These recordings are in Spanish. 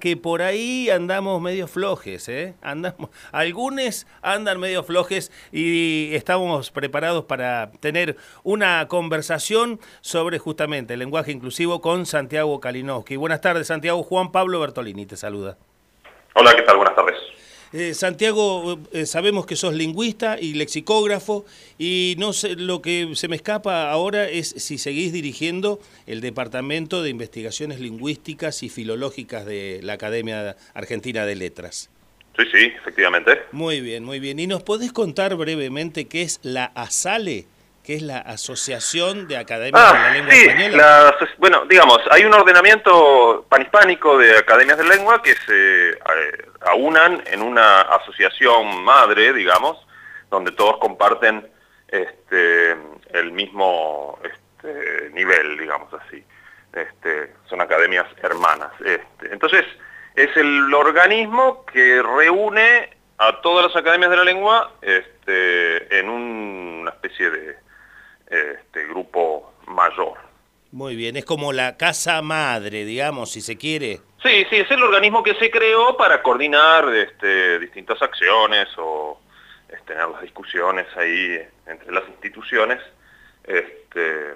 que por ahí andamos medio flojes, ¿eh? Andamos, algunos andan medio flojes y estamos preparados para tener una conversación sobre justamente el lenguaje inclusivo con Santiago Kalinowski. Buenas tardes, Santiago. Juan Pablo Bertolini te saluda. Hola, ¿qué tal? Buenas tardes. Eh, Santiago, eh, sabemos que sos lingüista y lexicógrafo y no sé, lo que se me escapa ahora es si seguís dirigiendo el Departamento de Investigaciones Lingüísticas y Filológicas de la Academia Argentina de Letras. Sí, sí, efectivamente. Muy bien, muy bien. ¿Y nos podés contar brevemente qué es la ASALE? Que es la Asociación de Academias de la Lengua sí, Española. bueno, digamos, hay un ordenamiento panhispánico de academias de lengua que se eh, aunan en una asociación madre, digamos, donde todos comparten este, el mismo este, nivel, digamos así. Este, son academias hermanas. Este, entonces, es el organismo que reúne a todas las academias de la lengua este, en una especie de este grupo mayor. Muy bien, es como la casa madre, digamos, si se quiere. Sí, sí, es el organismo que se creó para coordinar este, distintas acciones o este, tener las discusiones ahí entre las instituciones, este,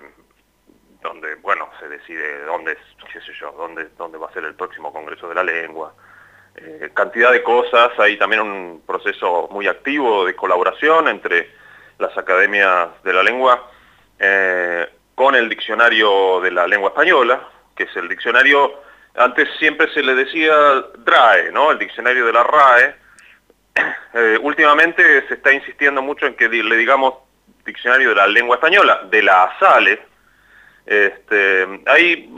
donde, bueno, se decide dónde, qué sé yo, dónde, dónde va a ser el próximo Congreso de la Lengua, eh, cantidad de cosas, hay también un proceso muy activo de colaboración entre las academias de la lengua, eh, con el diccionario de la lengua española, que es el diccionario, antes siempre se le decía DRAE, ¿no? El diccionario de la RAE. Eh, últimamente se está insistiendo mucho en que le digamos diccionario de la lengua española, de la ASALE. Este, ahí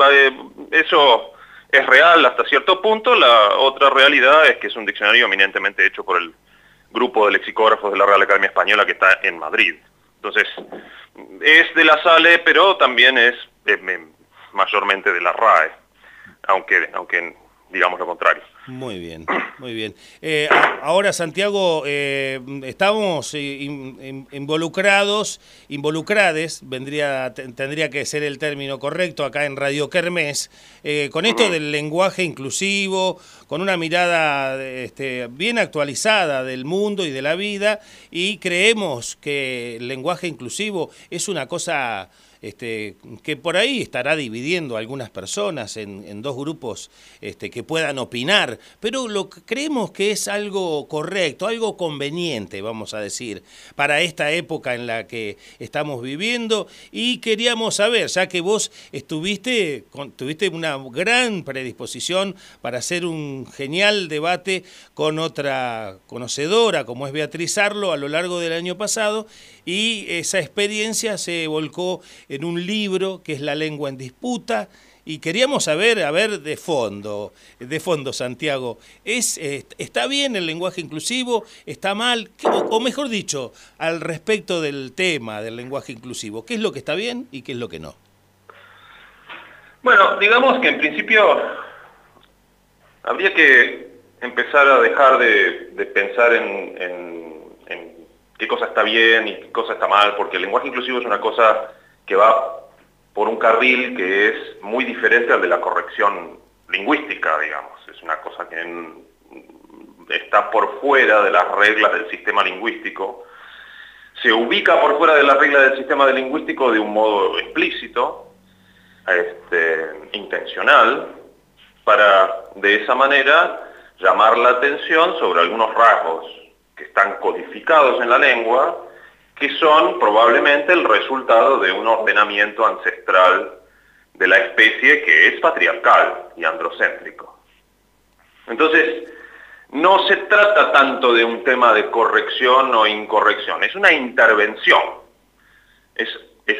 eso es real hasta cierto punto, la otra realidad es que es un diccionario eminentemente hecho por el grupo de lexicógrafos de la Real Academia Española que está en Madrid. Entonces, es de la SALE, pero también es mayormente de la RAE, aunque, aunque digamos lo contrario. Muy bien, muy bien. Eh, ahora, Santiago, eh, estamos involucrados, involucrades, vendría, tendría que ser el término correcto acá en Radio Kermés, con esto del lenguaje inclusivo, con una mirada este, bien actualizada del mundo y de la vida, y creemos que el lenguaje inclusivo es una cosa este, que por ahí estará dividiendo a algunas personas en, dos grupos este, que puedan opinar, pero lo creemos que es algo correcto, algo conveniente, vamos a decir, para esta época en la que estamos viviendo. Y queríamos saber, ya que vos estuviste, tuviste una gran predisposición para hacer un genial debate con otra conocedora como es Beatriz Arlo a lo largo del año pasado y esa experiencia se volcó en un libro que es La lengua en disputa, y queríamos saber, a ver, de fondo, de fondo, Santiago, ¿es, ¿está bien el lenguaje inclusivo? ¿Está mal? O, mejor dicho, al respecto del tema del lenguaje inclusivo, ¿qué es lo que está bien y qué es lo que no? Bueno, digamos que en principio habría que empezar a dejar de, pensar en qué cosa está bien y qué cosa está mal, porque el lenguaje inclusivo es una cosa que va por un carril que es muy diferente al de la corrección lingüística, digamos. Es una cosa que está por fuera de las reglas del sistema lingüístico, se ubica por fuera de las reglas del sistema lingüístico de un modo explícito, este, intencional, para de esa manera llamar la atención sobre algunos rasgos que están codificados en la lengua que son probablemente el resultado de un ordenamiento ancestral de la especie que es patriarcal y androcéntrico. Entonces, no se trata tanto de un tema de corrección o incorrección, es una intervención. Es,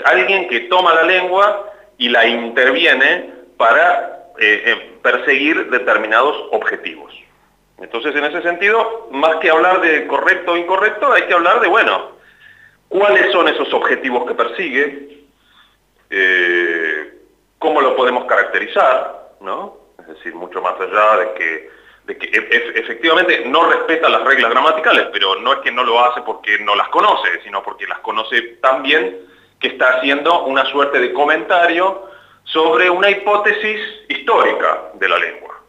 alguien que toma la lengua y la interviene para eh, eh, perseguir determinados objetivos. Entonces, en ese sentido, más que hablar de correcto o incorrecto, hay que hablar de, bueno, cuáles son esos objetivos que persigue, eh, cómo lo podemos caracterizar, ¿no? Es decir, mucho más allá de que, de que efectivamente no respeta las reglas gramaticales, pero no es que no lo hace porque no las conoce, sino porque las conoce tan bien que está haciendo una suerte de comentario sobre una hipótesis histórica de la lengua.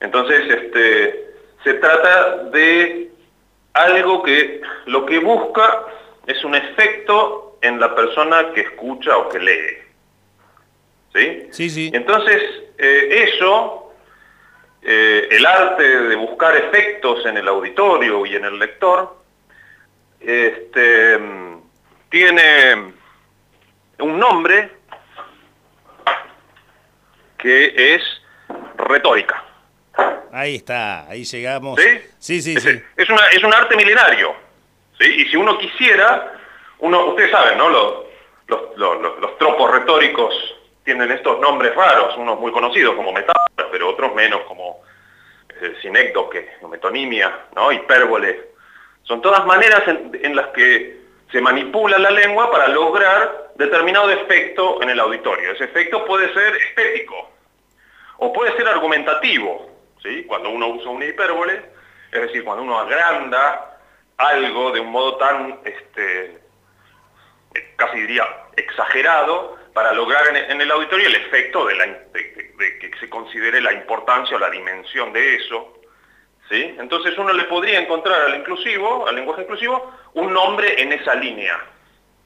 Entonces, este, se trata de algo que lo que busca es un efecto en la persona que escucha o que lee. ¿Sí? Sí, sí. Entonces, eh, eso, eh, el arte de buscar efectos en el auditorio y en el lector, este, tiene un nombre que es retórica. Ahí está, ahí llegamos. ¿Sí? Sí, sí, es, sí. Es, una, es un arte milenario. Y si uno quisiera, uno, ustedes saben, ¿no? Los, los, los, los tropos retóricos tienen estos nombres raros, unos muy conocidos como metáforas, pero otros menos como eh, sinécdoque, metonimia, ¿no? hipérbole. Son todas maneras en, en las que se manipula la lengua para lograr determinado efecto en el auditorio. Ese efecto puede ser estético o puede ser argumentativo, ¿sí? cuando uno usa una hipérbole, es decir, cuando uno agranda algo de un modo tan, este, casi diría, exagerado, para lograr en, el auditorio el efecto de, la, de, de, de, que se considere la importancia o la dimensión de eso. ¿sí? Entonces uno le podría encontrar al inclusivo, al lenguaje inclusivo, un nombre en esa línea.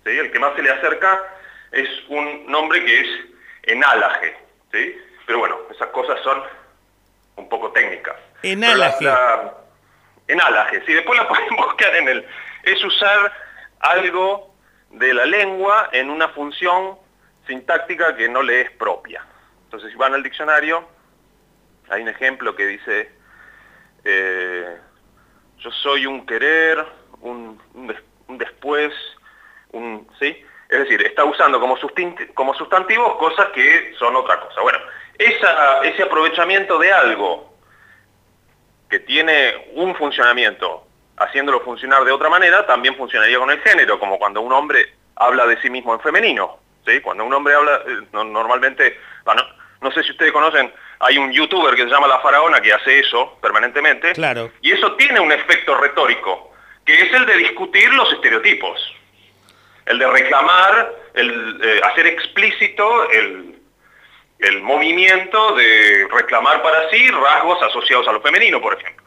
¿sí? El que más se le acerca es un nombre que es enálaje. ¿sí? Pero bueno, esas cosas son un poco técnicas. Enálaje. La, la, enálaje, sí, después la pueden buscar en el... Es usar algo de la lengua en una función sintáctica que no le es propia. Entonces, si van al diccionario, hay un ejemplo que dice, eh, yo soy un querer, un, un, des, un después, un, ¿sí? Es decir, está usando como, como sustantivos cosas que son otra cosa. Bueno, ese aprovechamiento de algo que tiene un funcionamiento, haciéndolo funcionar de otra manera, también funcionaría con el género, como cuando un hombre habla de sí mismo en femenino. ¿sí? Cuando un hombre habla, eh, normalmente, bueno, no sé si ustedes conocen, hay un youtuber que se llama La Faraona que hace eso permanentemente, claro. y eso tiene un efecto retórico, que es el de discutir los estereotipos, el de reclamar, el eh, hacer explícito el, el movimiento de reclamar para sí rasgos asociados a lo femenino, por ejemplo.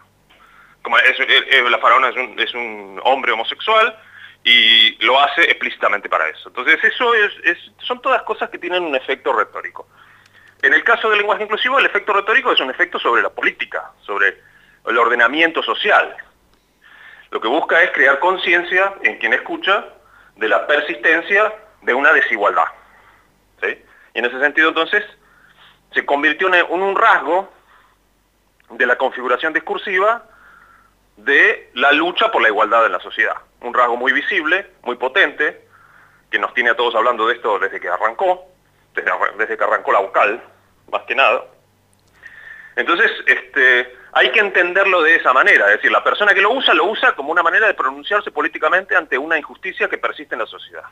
Como la faraona es un, hombre homosexual y lo hace explícitamente para eso. Entonces eso es, es, son todas cosas que tienen un efecto retórico. En el caso del lenguaje inclusivo, el efecto retórico es un efecto sobre la política, sobre el ordenamiento social. Lo que busca es crear conciencia en quien escucha de la persistencia de una desigualdad. ¿sí? Y en ese sentido, entonces, se convirtió en un rasgo de la configuración discursiva de la lucha por la igualdad en la sociedad. Un rasgo muy visible, muy potente, que nos tiene a todos hablando de esto desde que arrancó, desde, que arrancó la vocal, más que nada. Entonces, este, hay que entenderlo de esa manera, es decir, la persona que lo usa, lo usa como una manera de pronunciarse políticamente ante una injusticia que persiste en la sociedad.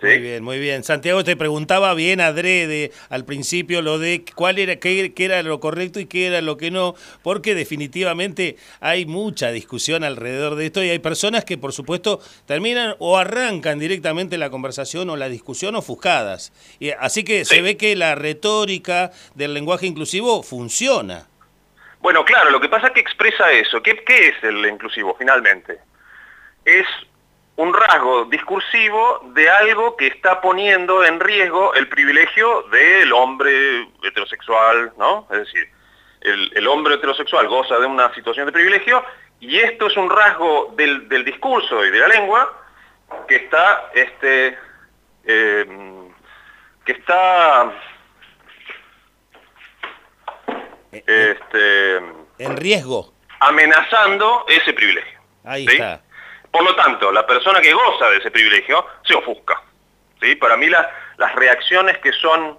¿Sí? Muy bien, muy bien. Santiago te preguntaba bien adrede al principio lo de cuál era qué, qué, era lo correcto y qué era lo que no, porque definitivamente hay mucha discusión alrededor de esto y hay personas que por supuesto terminan o arrancan directamente la conversación o la discusión ofuscadas. Y, así que sí. se ve que la retórica del lenguaje inclusivo funciona. Bueno, claro, lo que pasa es que expresa eso. ¿Qué, qué es el inclusivo finalmente? Es un rasgo discursivo de algo que está poniendo en riesgo el privilegio del hombre heterosexual, ¿no? Es decir, el, el, hombre heterosexual goza de una situación de privilegio y esto es un rasgo del, del discurso y de la lengua que está, este, eh, que está, este, en riesgo, amenazando ese privilegio. Ahí ¿sí? está. Por lo tanto, la persona que goza de ese privilegio se ofusca. ¿sí? Para mí la, las reacciones que son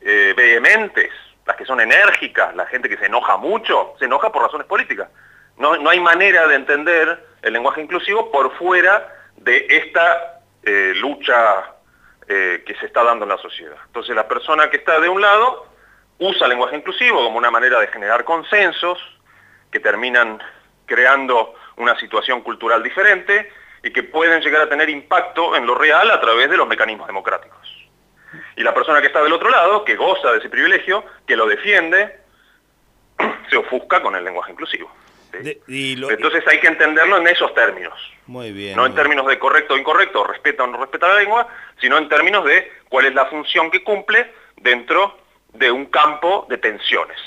eh, vehementes, las que son enérgicas, la gente que se enoja mucho, se enoja por razones políticas. No, no hay manera de entender el lenguaje inclusivo por fuera de esta eh, lucha eh, que se está dando en la sociedad. Entonces la persona que está de un lado usa el lenguaje inclusivo como una manera de generar consensos que terminan creando una situación cultural diferente y que pueden llegar a tener impacto en lo real a través de los mecanismos democráticos. Y la persona que está del otro lado, que goza de ese privilegio, que lo defiende, se ofusca con el lenguaje inclusivo. Entonces hay que entenderlo en esos términos. Muy bien. No en términos de correcto o incorrecto, respeta o no respeta la lengua, sino en términos de cuál es la función que cumple dentro de un campo de tensiones.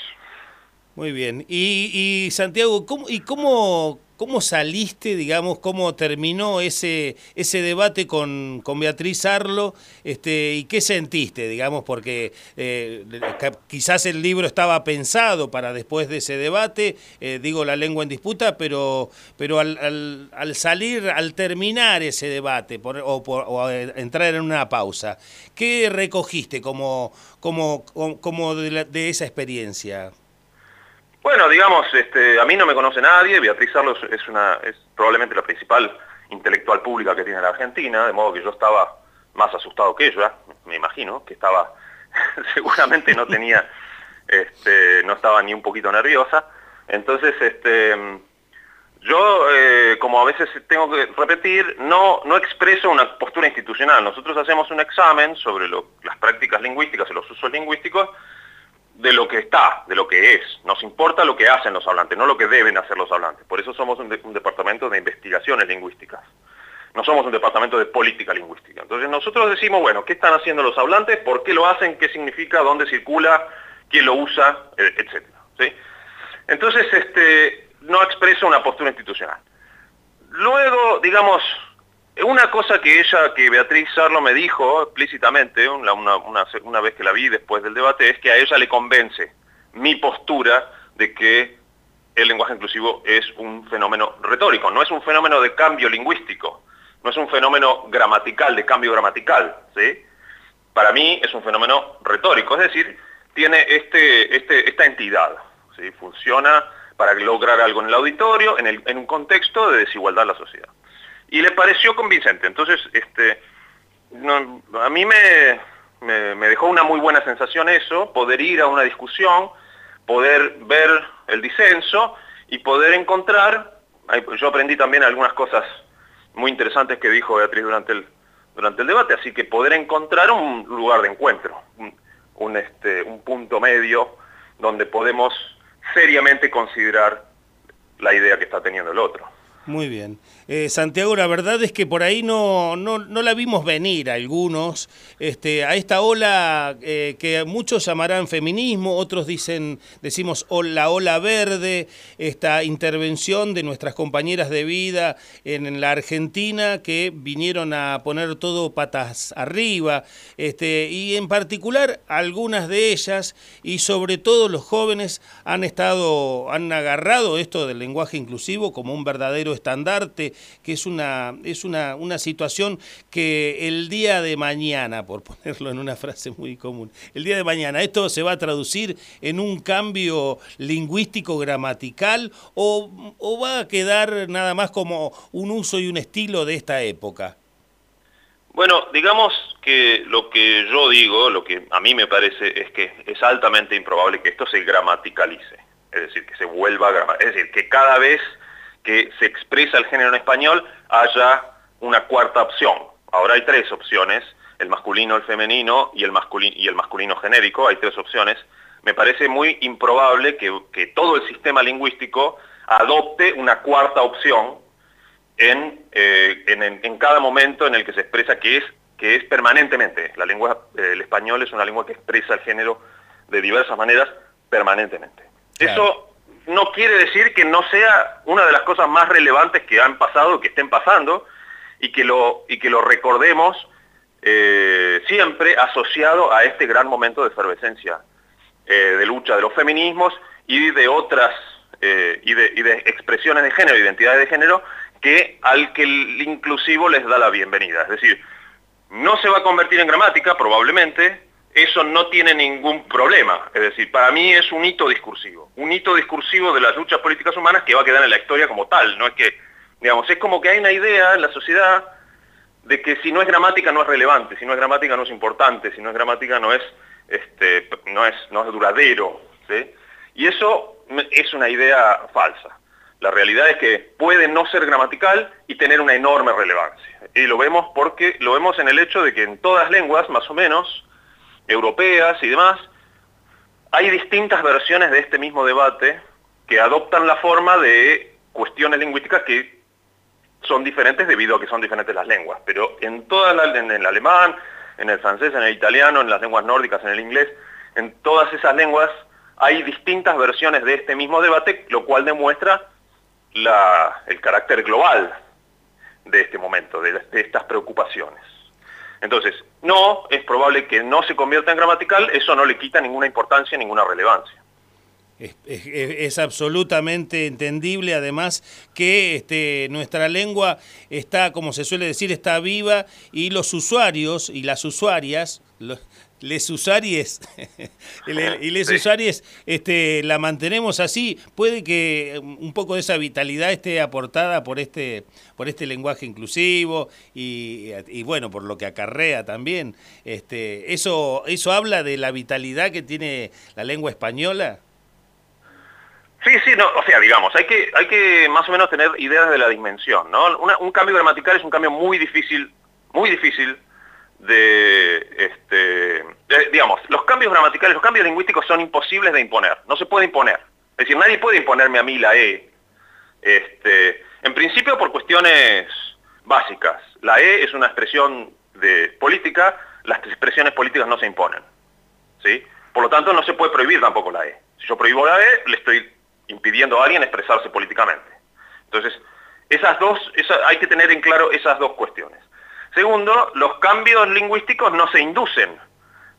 Muy bien. Y, Santiago, ¿cómo, ¿y cómo, ¿Cómo saliste, digamos, cómo terminó ese, ese debate con, con Beatriz Arlo este, y qué sentiste, digamos, porque eh, quizás el libro estaba pensado para después de ese debate, eh, digo la lengua en disputa, pero, pero al, al, salir, al terminar ese debate o, por, entrar en una pausa, ¿qué recogiste como, como, como de, de esa experiencia? Bueno, digamos, este, a mí no me conoce nadie, Beatriz Arlos es, una, es probablemente la principal intelectual pública que tiene la Argentina, de modo que yo estaba más asustado que ella, me imagino, que estaba, seguramente no tenía, este, no estaba ni un poquito nerviosa. Entonces, este, yo, eh, como a veces tengo que repetir, no, no expreso una postura institucional. Nosotros hacemos un examen sobre las prácticas lingüísticas y los usos lingüísticos, de lo que está, de lo que es. Nos importa lo que hacen los hablantes, no lo que deben hacer los hablantes. Por eso somos un, departamento de investigaciones lingüísticas. No somos un departamento de política lingüística. Entonces nosotros decimos, bueno, ¿qué están haciendo los hablantes? ¿Por qué lo hacen? ¿Qué significa? ¿Dónde circula? ¿Quién lo usa? E, etcétera. ¿sí? Entonces, este, no expreso una postura institucional. Luego, digamos, una cosa que ella, que Beatriz Sarlo me dijo explícitamente una, una, vez que la vi después del debate, es que a ella le convence mi postura de que el lenguaje inclusivo es un fenómeno retórico, no es un fenómeno de cambio lingüístico, no es un fenómeno gramatical, de cambio gramatical. ¿sí? Para mí es un fenómeno retórico, es decir, tiene este, este, esta entidad, ¿sí? funciona para lograr algo en el auditorio, en, el, en un contexto de desigualdad en la sociedad y le pareció convincente. Entonces, este, a mí me, me, dejó una muy buena sensación eso, poder ir a una discusión, poder ver el disenso y poder encontrar, yo aprendí también algunas cosas muy interesantes que dijo Beatriz durante el, durante el debate, así que poder encontrar un lugar de encuentro, un, este, un punto medio donde podemos seriamente considerar la idea que está teniendo el otro. Muy bien. Eh, Santiago, la verdad es que por ahí no, no, no la vimos venir algunos, este, a esta ola eh, que muchos llamarán feminismo, otros dicen, decimos la ola verde, esta intervención de nuestras compañeras de vida en, la Argentina que vinieron a poner todo patas arriba, este, y en particular algunas de ellas y sobre todo los jóvenes han estado, han agarrado esto del lenguaje inclusivo como un verdadero estandarte, que es una, es una, una situación que el día de mañana, por ponerlo en una frase muy común, el día de mañana, ¿esto se va a traducir en un cambio lingüístico gramatical o, o va a quedar nada más como un uso y un estilo de esta época? Bueno, digamos que lo que yo digo, lo que a mí me parece es que es altamente improbable que esto se gramaticalice, es decir, que se vuelva a es decir, que cada vez que se expresa el género en español haya una cuarta opción. Ahora hay tres opciones, el masculino, el femenino y el masculino, y el masculino genérico, hay tres opciones. Me parece muy improbable que, todo el sistema lingüístico adopte una cuarta opción en, eh, en, cada momento en el que se expresa que es, que es permanentemente. La lengua, el español es una lengua que expresa el género de diversas maneras permanentemente. Eso no quiere decir que no sea una de las cosas más relevantes que han pasado, que estén pasando, y que lo, y que lo recordemos eh, siempre asociado a este gran momento de efervescencia, eh, de lucha de los feminismos y de otras, eh, y, de, y, de, expresiones de género, identidades de género, que al que el inclusivo les da la bienvenida. Es decir, no se va a convertir en gramática, probablemente, eso no tiene ningún problema. Es decir, para mí es un hito discursivo, un hito discursivo de las luchas políticas humanas que va a quedar en la historia como tal. No es que, digamos, es como que hay una idea en la sociedad de que si no es gramática no es relevante, si no es gramática no es importante, si no es gramática no es, este, no es, no es duradero. Y eso es una idea falsa. La realidad es que puede no ser gramatical y tener una enorme relevancia. Y lo vemos porque lo vemos en el hecho de que en todas lenguas, más o menos, europeas y demás, hay distintas versiones de este mismo debate que adoptan la forma de cuestiones lingüísticas que son diferentes debido a que son diferentes las lenguas. Pero en toda la, en el alemán, en el francés, en el italiano, en las lenguas nórdicas, en el inglés, en todas esas lenguas hay distintas versiones de este mismo debate, lo cual demuestra el carácter global de este momento, de, estas preocupaciones. Entonces, no, es probable que no se convierta en gramatical, eso no le quita ninguna importancia, ninguna relevancia. Es, absolutamente entendible además que este, nuestra lengua está, como se suele decir, está viva y los usuarios y las usuarias, les usaries y les usaries este, la mantenemos así, puede que um, un poco de esa vitalidad esté aportada por este, por este lenguaje inclusivo y, y bueno, por lo que acarrea también. Este, eso, ¿Eso habla de la vitalidad que tiene la lengua española? Sí, sí, no, o sea, digamos, hay que, hay que más o menos tener ideas de la dimensión, ¿no? un cambio gramatical es un cambio muy difícil, muy difícil de, este, digamos, los cambios gramaticales, los cambios lingüísticos son imposibles de imponer, no se puede imponer. Es decir, nadie puede imponerme a mí la E. Este, en principio por cuestiones básicas. La E es una expresión de política, las expresiones políticas no se imponen. ¿sí? Por lo tanto, no se puede prohibir tampoco la E. Si yo prohíbo la E, le estoy impidiendo a alguien expresarse políticamente. Entonces, esas dos, hay que tener en claro esas dos cuestiones. Segundo, los cambios lingüísticos no se inducen.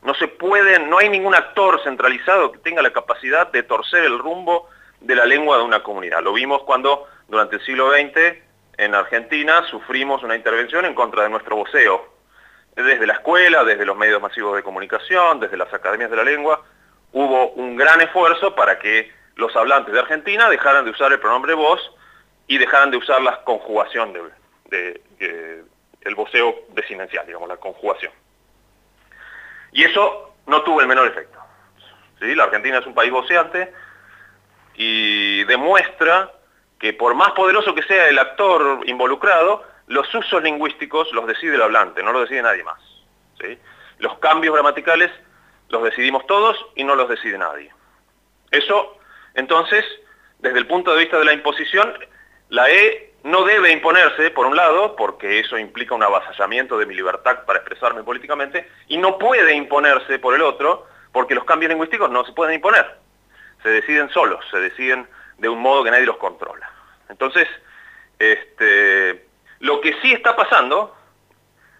No se pueden, no hay ningún actor centralizado que tenga la capacidad de torcer el rumbo de la lengua de una comunidad. Lo vimos cuando durante el siglo XX en Argentina sufrimos una intervención en contra de nuestro voceo. Desde la escuela, desde los medios masivos de comunicación, desde las academias de la lengua, hubo un gran esfuerzo para que los hablantes de Argentina dejaran de usar el pronombre vos y dejaran de usar la conjugación de, el voceo desinencial, digamos, la conjugación. Y eso no tuvo el menor efecto. ¿sí? La Argentina es un país voceante y demuestra que por más poderoso que sea el actor involucrado, los usos lingüísticos los decide el hablante, no lo decide nadie más. ¿sí? Los cambios gramaticales los decidimos todos y no los decide nadie. Eso, entonces, desde el punto de vista de la imposición, la E no debe imponerse, por un lado, porque eso implica un avasallamiento de mi libertad para expresarme políticamente, y no puede imponerse, por el otro, porque los cambios lingüísticos no se pueden imponer. Se deciden solos, se deciden de un modo que nadie los controla. Entonces, este, lo que sí está pasando,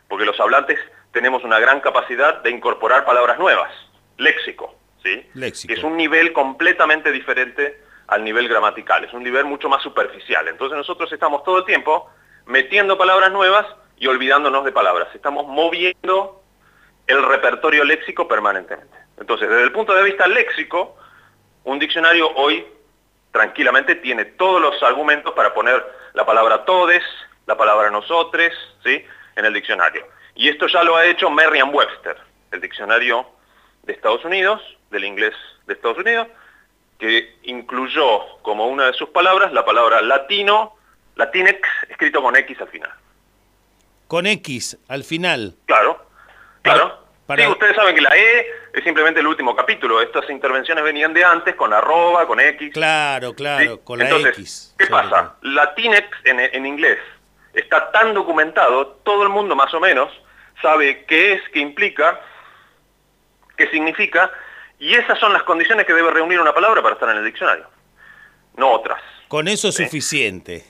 porque los hablantes tenemos una gran capacidad de incorporar palabras nuevas, léxico, ¿sí? Léxico. Que es un nivel completamente diferente al nivel gramatical, es un nivel mucho más superficial. Entonces nosotros estamos todo el tiempo metiendo palabras nuevas y olvidándonos de palabras. Estamos moviendo el repertorio léxico permanentemente. Entonces, desde el punto de vista léxico, un diccionario hoy tranquilamente tiene todos los argumentos para poner la palabra todes, la palabra nosotres, ¿sí? en el diccionario. Y esto ya lo ha hecho Merriam-Webster, el diccionario de Estados Unidos, del inglés de Estados Unidos, que incluyó como una de sus palabras la palabra latino, latinex, escrito con X al final. Con X al final. Claro, claro. Sí, ustedes saben que la E es simplemente el último capítulo. Estas intervenciones venían de antes con arroba, con X. Claro, claro, con la X. ¿Qué pasa? Latinex en, en inglés está tan documentado, todo el mundo más o menos sabe qué es, qué implica, qué significa, y esas son las condiciones que debe reunir una palabra para estar en el diccionario, no otras. Con eso es suficiente.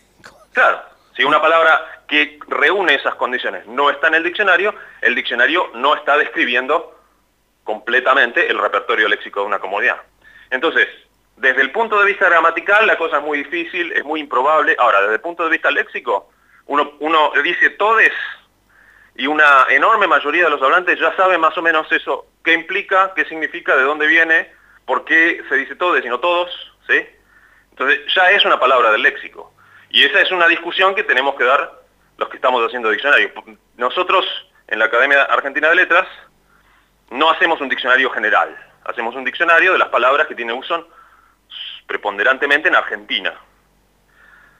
Claro, si una palabra que reúne esas condiciones no está en el diccionario, el diccionario no está describiendo completamente el repertorio léxico de una comunidad. Entonces, desde el punto de vista gramatical la cosa es muy difícil, es muy improbable. Ahora, desde el punto de vista léxico, uno, uno dice todes y una enorme mayoría de los hablantes ya saben más o menos eso, qué implica, qué significa, de dónde viene, por qué se dice todos y no todos, ¿sí? Entonces ya es una palabra del léxico. Y esa es una discusión que tenemos que dar los que estamos haciendo diccionarios. Nosotros, en la Academia Argentina de Letras, no hacemos un diccionario general, hacemos un diccionario de las palabras que tiene uso preponderantemente en Argentina.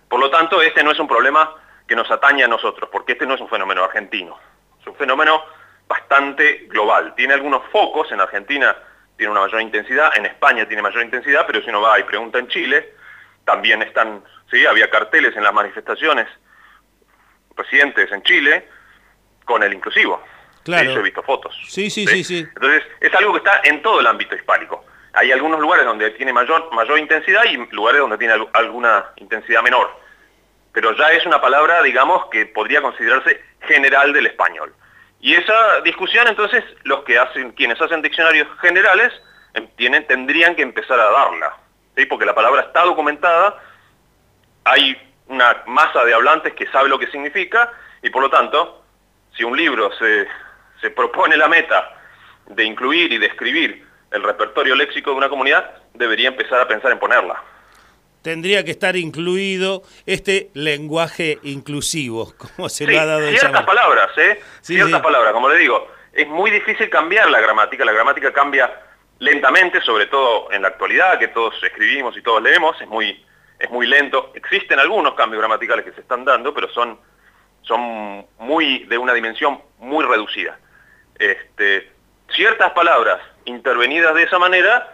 Por lo tanto, este no es un problema que nos atañe a nosotros, porque este no es un fenómeno argentino, es un fenómeno bastante global. Tiene algunos focos, en Argentina tiene una mayor intensidad, en España tiene mayor intensidad, pero si uno va y pregunta en Chile, también están, sí, había carteles en las manifestaciones recientes en Chile con el inclusivo. Claro. he visto fotos. Sí, sí, sí, sí, Entonces, es algo que está en todo el ámbito hispánico. Hay algunos lugares donde tiene mayor, mayor intensidad y lugares donde tiene alguna intensidad menor. Pero ya es una palabra, digamos, que podría considerarse general del español. Y esa discusión, entonces, los que hacen, quienes hacen diccionarios generales, em, tienen, tendrían que empezar a darla. ¿sí? Porque la palabra está documentada, hay una masa de hablantes que sabe lo que significa, y por lo tanto, si un libro se, se propone la meta de incluir y describir el repertorio léxico de una comunidad, debería empezar a pensar en ponerla. Tendría que estar incluido este lenguaje inclusivo, como se lo ha dado el Ciertas palabras, ¿eh? ciertas palabras, como le digo. Es muy difícil cambiar la gramática, la gramática cambia lentamente, sobre todo en la actualidad, que todos escribimos y todos leemos, es muy, es muy lento. Existen algunos cambios gramaticales que se están dando, pero son, son muy de una dimensión muy reducida. Este, ciertas palabras intervenidas de esa manera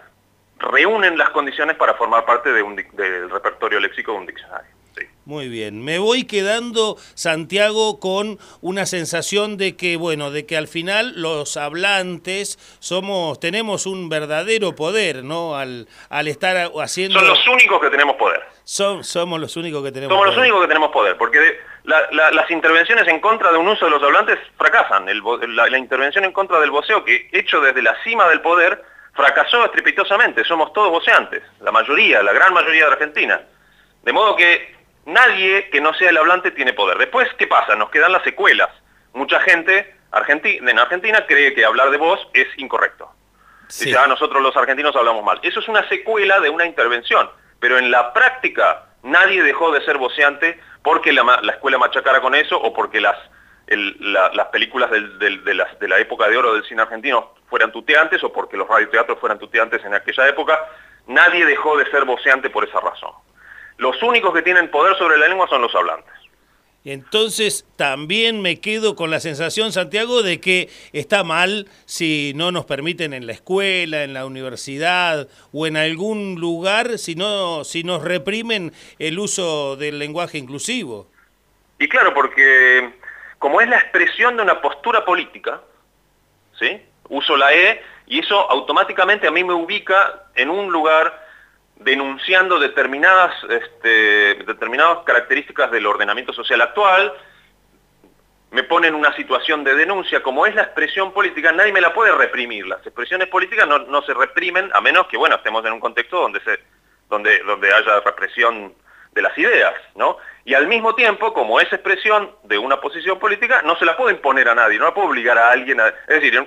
reúnen las condiciones para formar parte de un, del repertorio léxico de un diccionario. Muy bien, me voy quedando, Santiago, con una sensación de que, bueno, de que al final los hablantes somos, tenemos un verdadero poder, ¿no? Al, al estar haciendo... Son los únicos que tenemos poder. Son, somos los únicos que tenemos Somos los únicos que tenemos poder, porque las intervenciones en contra de un uso de los hablantes fracasan. la, intervención en contra del voceo, que hecho desde la cima del poder, fracasó estrepitosamente. Somos todos voceantes, la mayoría, la gran mayoría de Argentina. De modo que nadie que no sea el hablante tiene poder. Después, ¿qué pasa? Nos quedan las secuelas. Mucha gente en Argentina cree que hablar de voz es incorrecto. Sí. Ah, nosotros los argentinos hablamos mal. Eso es una secuela de una intervención, pero en la práctica nadie dejó de ser voceante porque la, escuela machacara con eso o porque las, las películas de, la época de oro del cine argentino fueran tuteantes o porque los radioteatros fueran tuteantes en aquella época. Nadie dejó de ser voceante por esa razón. Los únicos que tienen poder sobre la lengua son los hablantes. Entonces también me quedo con la sensación, Santiago, de que está mal si no nos permiten en la escuela, en la universidad o en algún lugar, si, no, si nos reprimen el uso del lenguaje inclusivo. Y claro, porque como es la expresión de una postura política, ¿sí? Uso la E y eso automáticamente a mí me ubica en un lugar denunciando determinadas, este, determinadas características del ordenamiento social actual, me pone en una situación de denuncia, como es la expresión política, nadie me la puede reprimir. Las expresiones políticas no, se reprimen, a menos que, bueno, estemos en un contexto donde, se, donde, donde haya represión de las ideas, ¿no? Y al mismo tiempo, como es expresión de una posición política, no se la puede imponer a nadie, no la puede obligar a alguien a... Es decir,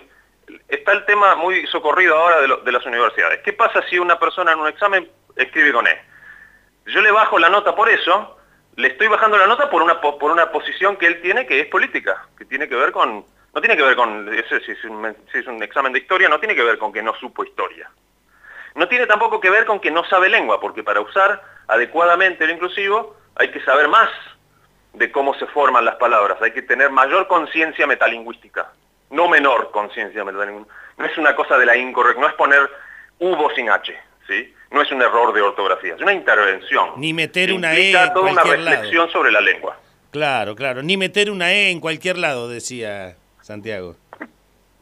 está el tema muy socorrido ahora de, las universidades. ¿Qué pasa si una persona en un examen escribe con E. Yo le bajo la nota por eso, le estoy bajando la nota por una, por una posición que él tiene que es política, que tiene que ver con, no tiene que ver con, si es, un, si es un examen de historia, no tiene que ver con que no supo historia. No tiene tampoco que ver con que no sabe lengua, porque para usar adecuadamente el inclusivo hay que saber más de cómo se forman las palabras, hay que tener mayor conciencia metalingüística, no menor conciencia. No es una cosa de la incorrecta, no es poner hubo sin H, ¿sí? no es un error de ortografía, es una intervención. Ni meter una E en toda una reflexión sobre la lengua. Claro, claro, ni meter una E en cualquier lado, decía Santiago.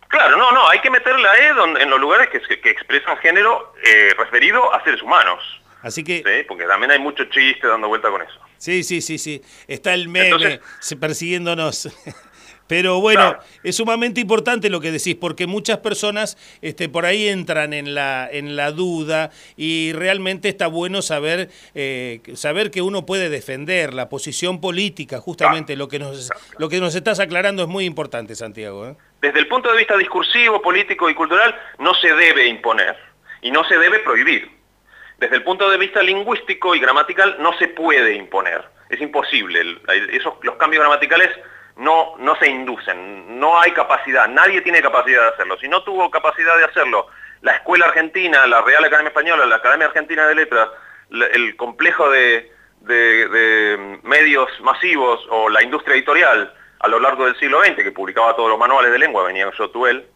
Claro, no, no, hay que meter la E en los lugares que, expresan género eh, referido a seres humanos. Así que... ¿Sí? Porque también hay mucho chiste dando vuelta con eso. Sí, sí, sí, sí. Está el meme persiguiéndonos. Pero bueno, es sumamente importante lo que decís, porque muchas personas este, por ahí entran en la, en la duda y realmente está bueno saber, eh, saber que uno puede defender la posición política, justamente lo, que nos, lo que nos estás aclarando es muy importante, Santiago. ¿eh? Desde el punto de vista discursivo, político y cultural, no se debe imponer y no se debe prohibir. Desde el punto de vista lingüístico y gramatical, no se puede imponer. Es imposible. Esos, los cambios gramaticales no, no se inducen, no hay capacidad, nadie tiene capacidad de hacerlo. Si no tuvo capacidad de hacerlo la Escuela Argentina, la Real Academia Española, la Academia Argentina de Letras, el complejo de, medios masivos o la industria editorial a lo largo del siglo XX, que publicaba todos los manuales de lengua, venía Jotuel,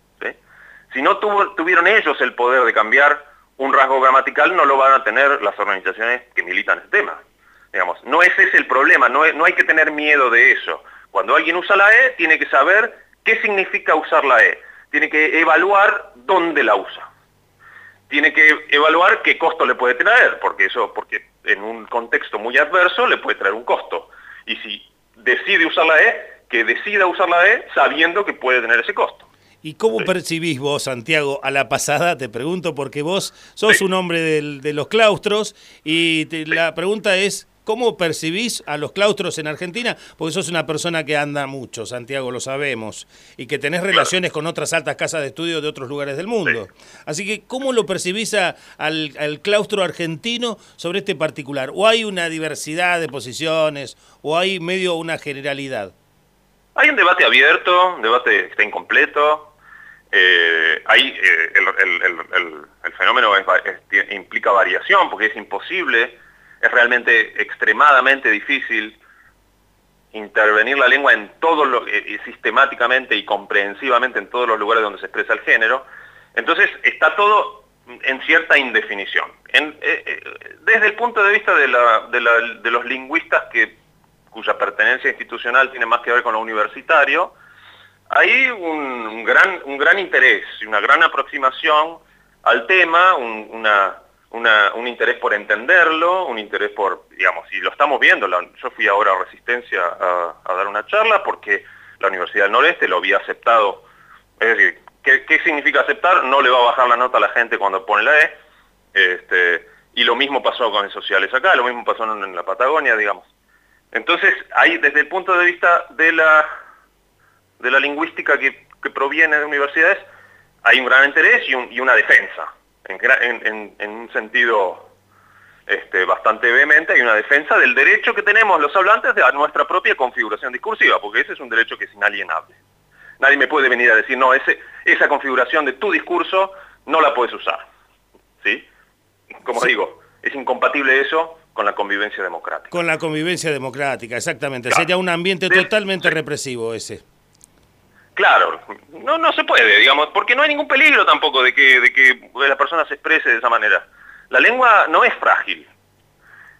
si no tuvieron ellos el poder de cambiar un rasgo gramatical no lo van a tener las organizaciones que militan este tema. Digamos, no ese es el problema, no, no hay que tener miedo de eso. Cuando alguien usa la E, tiene que saber qué significa usar la E. Tiene que evaluar dónde la usa. Tiene que evaluar qué costo le puede traer, porque eso, porque en un contexto muy adverso le puede traer un costo. Y si decide usar la E, que decida usar la E sabiendo que puede tener ese costo. ¿Y cómo percibís vos, Santiago, a la pasada? Te pregunto, porque vos sos un hombre de los claustros y la pregunta es, ¿cómo percibís a los claustros en Argentina? Porque sos una persona que anda mucho, Santiago, lo sabemos, y que tenés relaciones con otras altas casas de estudio de otros lugares del mundo. Así que, ¿cómo lo percibís al, al claustro argentino sobre este particular? ¿O hay una diversidad de posiciones? ¿O hay medio una generalidad? Hay un debate abierto, un debate que está incompleto, eh, hay, eh, el, fenómeno implica variación porque es imposible, es realmente extremadamente difícil intervenir la lengua en todo lo, eh, sistemáticamente y comprehensivamente en todos los lugares donde se expresa el género. Entonces está todo en cierta indefinición. desde el punto de vista de, de los lingüistas que, cuya pertenencia institucional tiene más que ver con lo universitario, hay un, gran, un gran interés y una gran aproximación al tema, un, un interés por entenderlo, un interés por, digamos, y lo estamos viendo, yo fui ahora a Resistencia a, dar una charla porque la Universidad del Noreste lo había aceptado, es decir, ¿qué, significa aceptar? No le va a bajar la nota a la gente cuando pone la E, este, y lo mismo pasó con sociales acá, lo mismo pasó en la Patagonia, digamos. Entonces, ahí desde el punto de vista de la de la lingüística que, proviene de universidades, hay un gran interés y, una defensa. En, un sentido este, bastante vehemente, hay una defensa del derecho que tenemos los hablantes de a nuestra propia configuración discursiva, porque ese es un derecho que es inalienable. Nadie me puede venir a decir, no, ese, esa configuración de tu discurso no la puedes usar. ¿Sí? Como digo, es incompatible eso con la convivencia democrática. Con la convivencia democrática, exactamente. Sería un ambiente totalmente represivo ese. Claro, no, no se puede, digamos, porque no hay ningún peligro tampoco de que, de que la persona se exprese de esa manera. La lengua no es frágil.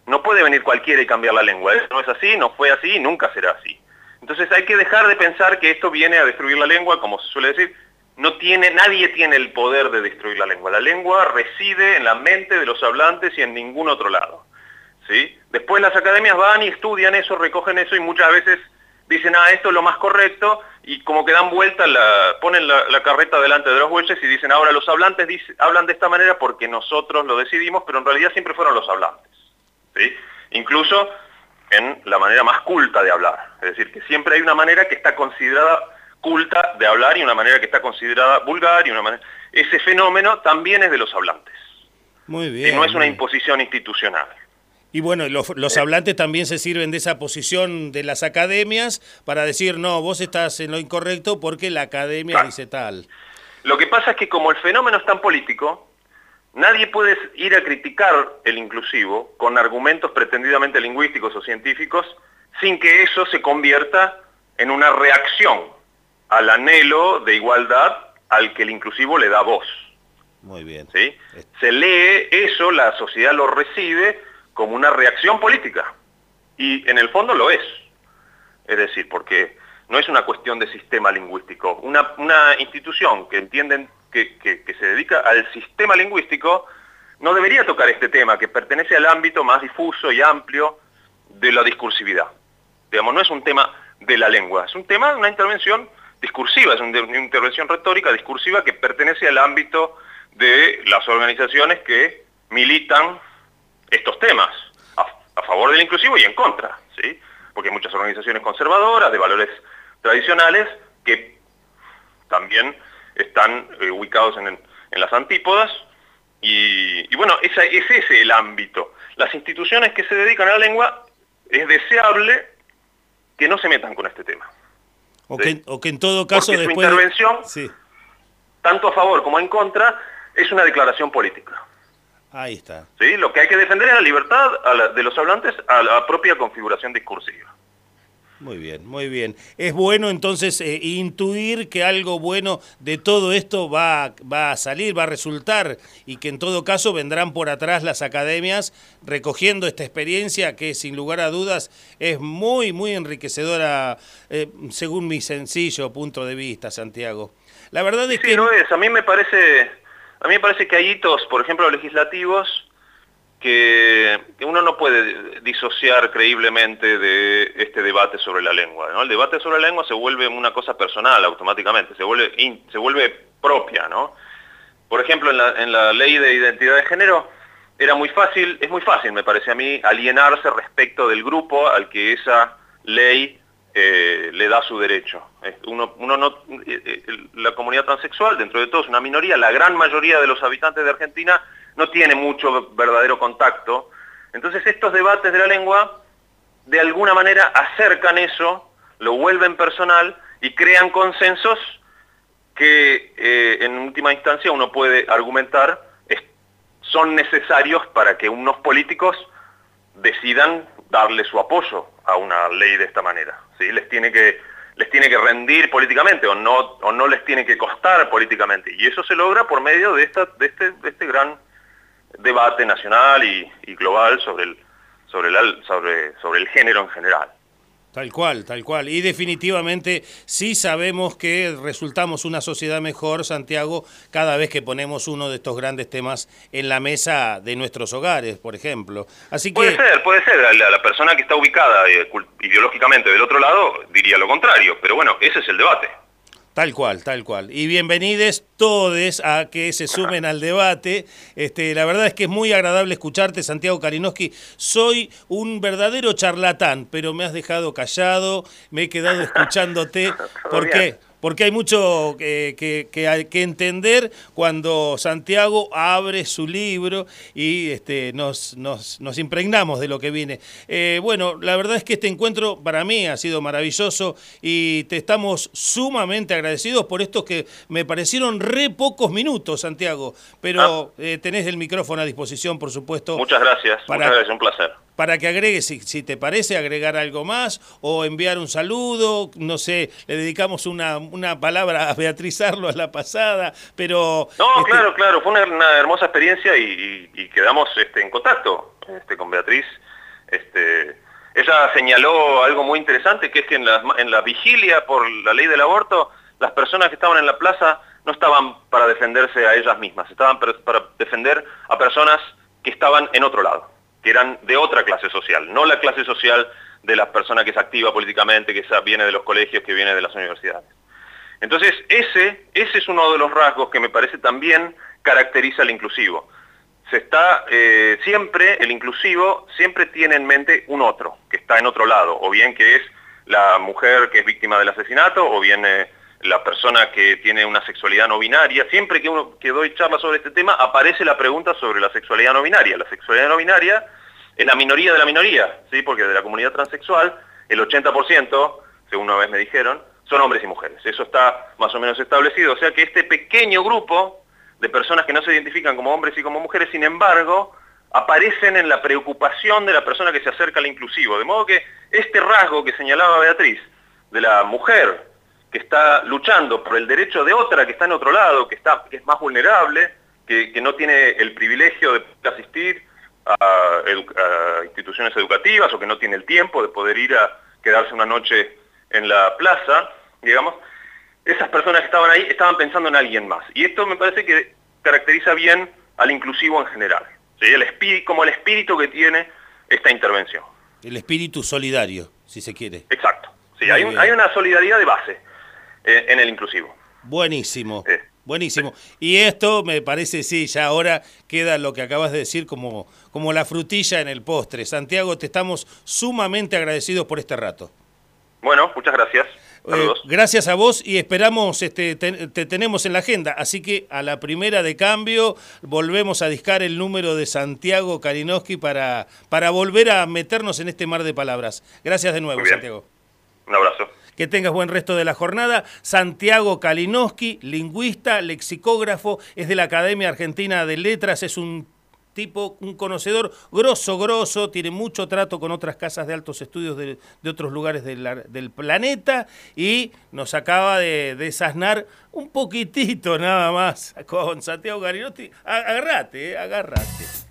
No puede venir cualquiera y cambiar la lengua. Eso no es así, no fue así y nunca será así. Entonces hay que dejar de pensar que esto viene a destruir la lengua, como se suele decir. No tiene, nadie tiene el poder de destruir la lengua. La lengua reside en la mente de los hablantes y en ningún otro lado. ¿sí? Después las academias van y estudian eso, recogen eso y muchas veces dicen, ah, esto es lo más correcto, y como que dan vuelta, la, ponen la, carreta delante de los bueyes y dicen, ahora los hablantes hablan de esta manera porque nosotros lo decidimos, pero en realidad siempre fueron los hablantes. ¿sí? Incluso en la manera más culta de hablar. Es decir, que siempre hay una manera que está considerada culta de hablar y una manera que está considerada vulgar y una manera... Ese fenómeno también es de los hablantes. Muy bien. Y no es una imposición institucional. Y bueno, los, hablantes también se sirven de esa posición de las academias para decir, no, vos estás en lo incorrecto porque la academia dice tal. Lo que pasa es que como el fenómeno es tan político, nadie puede ir a criticar el inclusivo con argumentos pretendidamente lingüísticos o científicos sin que eso se convierta en una reacción al anhelo de igualdad al que el inclusivo le da voz. Muy bien. ¿Sí? Se lee eso, la sociedad lo recibe como una reacción política. Y en el fondo lo es. Es decir, porque no es una cuestión de sistema lingüístico. Una, institución que entienden que, se dedica al sistema lingüístico no debería tocar este tema, que pertenece al ámbito más difuso y amplio de la discursividad. Digamos, no es un tema de la lengua, es un tema de una intervención discursiva, es una intervención retórica discursiva que pertenece al ámbito de las organizaciones que militan estos temas, a, favor del inclusivo y en contra, ¿sí? porque hay muchas organizaciones conservadoras de valores tradicionales que también están eh, ubicados en, las antípodas y, bueno, esa, es ese el ámbito. Las instituciones que se dedican a la lengua es deseable que no se metan con este tema. O, que, en todo caso Porque después... su intervención, tanto a favor como en contra, es una declaración política. Ahí está. ¿Sí? Lo que hay que defender es la libertad de los hablantes a la propia configuración discursiva. Muy bien, muy bien. Es bueno entonces eh, intuir que algo bueno de todo esto va, va a salir, va a resultar y que en todo caso vendrán por atrás las academias recogiendo esta experiencia que sin lugar a dudas es muy, muy enriquecedora eh, según mi sencillo punto de vista, Santiago. La verdad es que... no es, a mí me parece, a mí me parece que hay hitos, por ejemplo, legislativos, que, uno no puede disociar creíblemente de este debate sobre la lengua. El debate sobre la lengua se vuelve una cosa personal automáticamente, se vuelve, se vuelve propia. ¿no? Por ejemplo, en la, en la ley de identidad de género era muy fácil, es muy fácil me parece a mí, alienarse respecto del grupo al que esa ley eh, le da su derecho. Eh, eh, la comunidad transexual, dentro de todo, es una minoría, la gran mayoría de los habitantes de Argentina no tiene mucho verdadero contacto. Entonces estos debates de la lengua de alguna manera acercan eso, lo vuelven personal y crean consensos que en última instancia uno puede argumentar son necesarios para que unos políticos decidan darle su apoyo a una ley de esta manera. ¿sí? Les, tiene que, les tiene que rendir políticamente o no, o no les tiene que costar políticamente. Y eso se logra por medio de, esta, de, este, de este gran debate nacional y, global sobre el, sobre, sobre, sobre el género en general. Tal cual, tal cual. Y definitivamente sí sabemos que resultamos una sociedad mejor, Santiago, cada vez que ponemos uno de estos grandes temas en la mesa de nuestros hogares, por ejemplo. Así que... Puede ser, puede ser. La, la persona que está ubicada eh, ideológicamente del otro lado diría lo contrario, pero bueno, ese es el debate. Tal cual, tal cual. Y bienvenidos todos a que se sumen al debate. Este, la verdad es que es muy agradable escucharte, Santiago Kalinowski. Soy un verdadero charlatán, pero me has dejado callado, me he quedado escuchándote. ¿Por qué? Porque hay mucho que, que, entender cuando Santiago abre su libro y este, nos, nos, impregnamos de lo que viene. Eh, bueno, la verdad es que este encuentro para mí ha sido maravilloso y te estamos sumamente agradecidos por estos que me parecieron re pocos minutos, Santiago, pero ah. eh, tenés el micrófono a disposición, por supuesto. Muchas gracias, muchas gracias, un placer para que agregues, si, si, te parece, agregar algo más o enviar un saludo, no sé, le dedicamos una, una palabra a Beatriz Arlo a la pasada, pero... No, este, claro, claro, fue una, hermosa experiencia y, quedamos este, en contacto este, con Beatriz. Este, ella señaló algo muy interesante, que es que en la, en la vigilia por la ley del aborto, las personas que estaban en la plaza no estaban para defenderse a ellas mismas, estaban para defender a personas que estaban en otro lado que eran de otra clase social, no la clase social de las personas que es activa políticamente, que viene de los colegios, que viene de las universidades. Entonces, ese, ese es uno de los rasgos que me parece también caracteriza al inclusivo. Se está, eh, siempre, el inclusivo siempre tiene en mente un otro, que está en otro lado, o bien que es la mujer que es víctima del asesinato, o bien eh, la persona que tiene una sexualidad no binaria, siempre que uno que doy charla sobre este tema, aparece la pregunta sobre la sexualidad no binaria. La sexualidad no binaria es la minoría de la minoría, ¿sí? porque de la comunidad transexual, el 80%, según una vez me dijeron, son hombres y mujeres. Eso está más o menos establecido. O sea que este pequeño grupo de personas que no se identifican como hombres y como mujeres, sin embargo, aparecen en la preocupación de la persona que se acerca al inclusivo. De modo que este rasgo que señalaba Beatriz, de la mujer que está luchando por el derecho de otra que está en otro lado, que, está, que es más vulnerable, que, no tiene el privilegio de asistir a, instituciones educativas o que no tiene el tiempo de poder ir a quedarse una noche en la plaza, digamos, esas personas que estaban ahí estaban pensando en alguien más. Y esto me parece que caracteriza bien al inclusivo en general, el espíritu, como el espíritu que tiene esta intervención. El espíritu solidario, si se quiere. Exacto. Sí, hay, hay, una solidaridad de base. Eh, en el inclusivo. Buenísimo. Buenísimo. Y esto me parece, sí, ya ahora queda lo que acabas de decir como, como la frutilla en el postre. Santiago, te estamos sumamente agradecidos por este rato. Bueno, muchas gracias. Eh, gracias a vos y esperamos, este, te, tenemos en la agenda. Así que a la primera de cambio volvemos a discar el número de Santiago Kalinowski para, para volver a meternos en este mar de palabras. Gracias de nuevo, Santiago. Un abrazo. Que tengas buen resto de la jornada. Santiago Kalinowski, lingüista, lexicógrafo, es de la Academia Argentina de Letras, es un tipo, un conocedor grosso, grosso, tiene mucho trato con otras casas de altos estudios de, otros lugares del planeta y nos acaba de desasnar un poquitito nada más con Santiago Garinotti. Agarrate, eh.